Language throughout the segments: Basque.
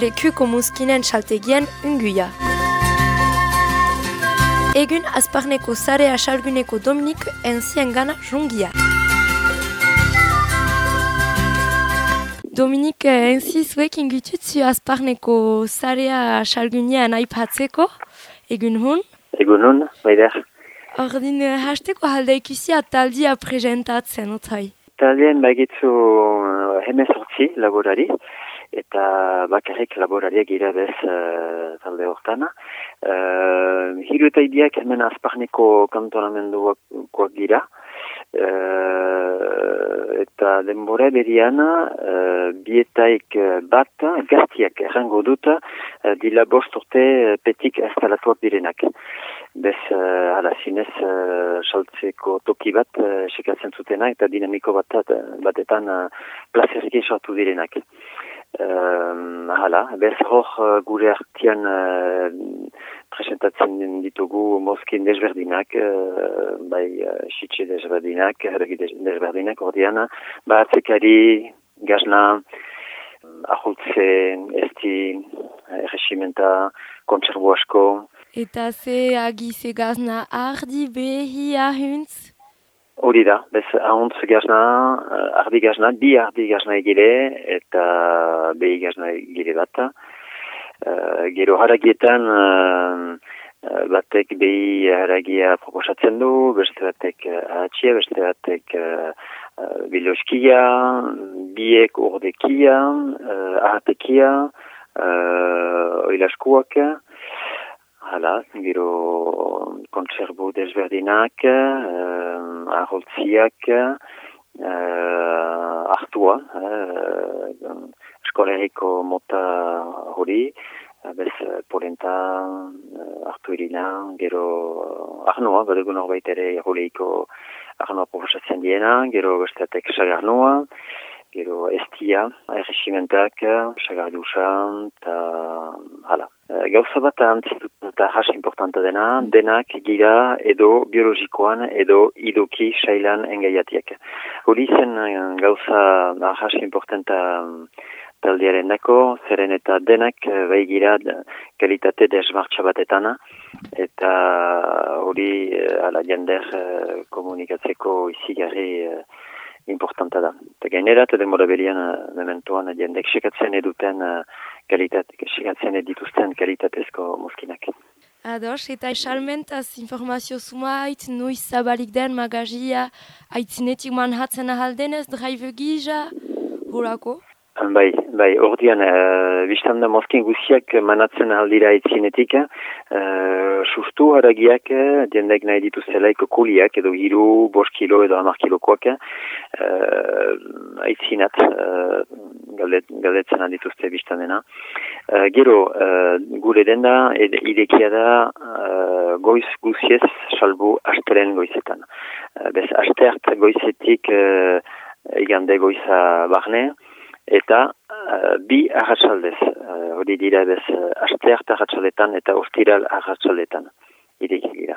lekuko muskinen saltegien unguia. Egun azparneko zarea salguneko Dominik enzien gana jungia. Dominik enzi zuek ingututzu azparneko zarea salgunean aipatzeko, egun hun? Egun hun, baider. Ordin, hasteko halde ikusia taldia presentatzen, otai? Taldien bagitzu uh, hemezortzi laborari, eta bakarrik laborariak gira bez uh, talde hortan. Uh, hiru eta ibiak hemen azparneko kantonamenduak dira. Uh, eta denbora berian uh, bietaik bat gaztiak errango dut uh, dila bost urte petik instalatuak direnak. Bez, uh, ala, zinez, uh, saltzeko toki bat uh, sekatzen zutena eta dinamiko bat batetan uh, plazerrik sortu direnak. Um, hala, bez hor uh, gure artian uh, presentatzen ditugu mozkin desberdinak, uh, bai uh, sitxe desberdinak, ergi desberdinak, ordean, ba atzekari, gazna, ahultze, esti, erresimenta, kontserbo asko. Eta ze agize gazna ardi behi ahuntz? Hori da, bez ahuntz gazna, ardi gazna, bi ardi gazna egile eta behi gazna egile bat. Uh, gero haragietan uh, batek behi haragia proposatzen du, beste batek ahatxia, beste batek uh, biloskia, biek urdekia, uh, ahatekia, uh, oilaskuak, Hala, gero kontserbu desberdinak, uh, aholtziak, uh, hartua, uh, eskoleriko mota hori, bez polenta uh, hartu irina, gero uh, arnoa, badugu norbait ere holeiko arnoa proposatzen diena, gero besteatek sagarnoa, gero estia, erresimentak, sagardusa, eta hala. Gauza bat antzitut eta has importanta dena, denak gira edo biologikoan edo idoki sailan engaiatiak. Hori zen gauza has importanta taldearen dako, zeren eta denak bai gira kalitate desmartxa batetan, eta hori ala jender komunikatzeko izigarri importanta da. Eta gainera, eta demora berian, mementoan, jendek sekatzen eduten kalitate, sekatzen edituzten kalitatezko muskinak. Ados, eta esalmentaz informazio sumait, nuiz zabalik den magazia, aitzinetik manhatzen ahaldenez, drive gija, horako? Bai, bai, ordian, uh, biztan da mozkin guziak manatzen aldira itzinetik, uh, sustu haragiak, diendek nahi dituztelaiko kuliak, edo hiru, bost kilo edo hamar kilokoak, uh, aitzinat, uh, galdet, galdetzen aldituzte biztan dena. Uh, gero, uh, gure denda, ed, idekia da, uh, goiz guziez salbu astelen goizetan. Uh, bez, astert goizetik, uh, igande goiza barne, eta uh, bi arratsaldez, hori dira bez, uh, asteart arratsaletan eta ostiral arratsaletan, ideki gira.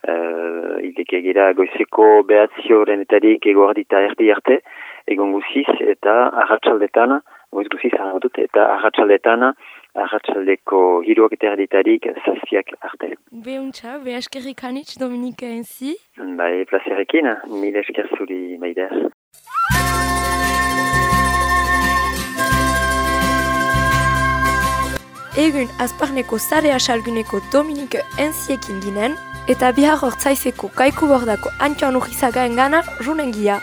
Uh, ideki gira goizeko behatzioren etarik egoardita erdi arte, egon guziz eta arratsaldetan, goiz guziz arratut, eta arratsaldetan arratsaldeko hiruak eta erditarik zazpiak arte. Behuntza, behaskerrik hanitz, Dominika enzi? Bai, plazerekin, mil esker zuri maider. Egun azparneko zarea salguneko Dominik enziekin ginen, eta bihar hortzaizeko kaiku bordako antxan urrizagaen gana runen gia.